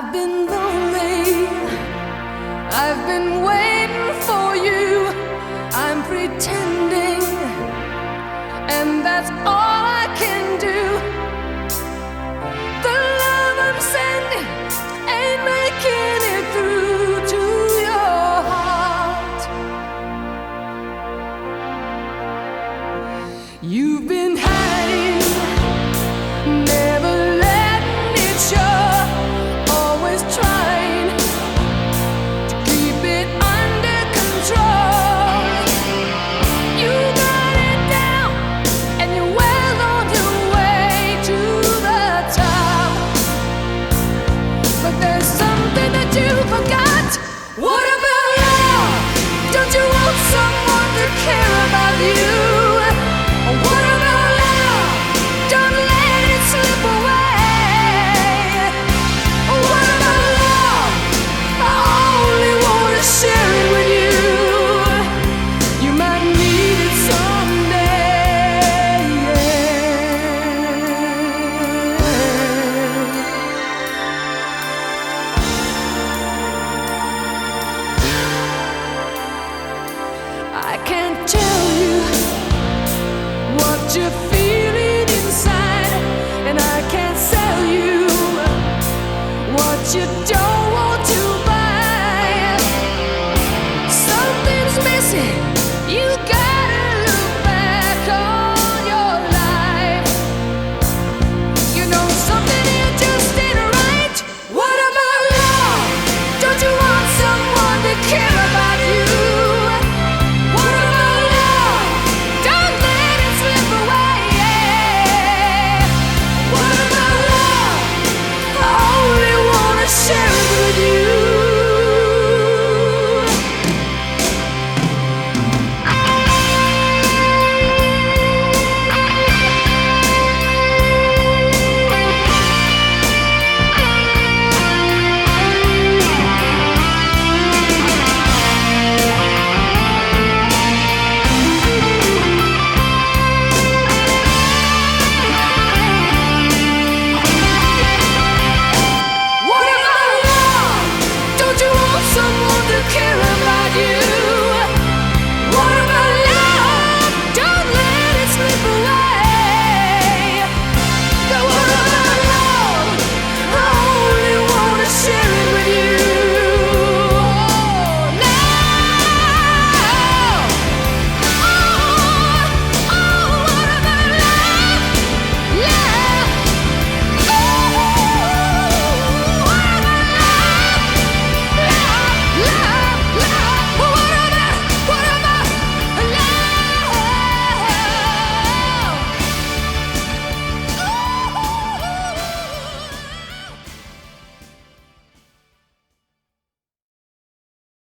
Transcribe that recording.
I've been lonely. I've been waiting. You what you feel it inside and I can't tell you what you don't want to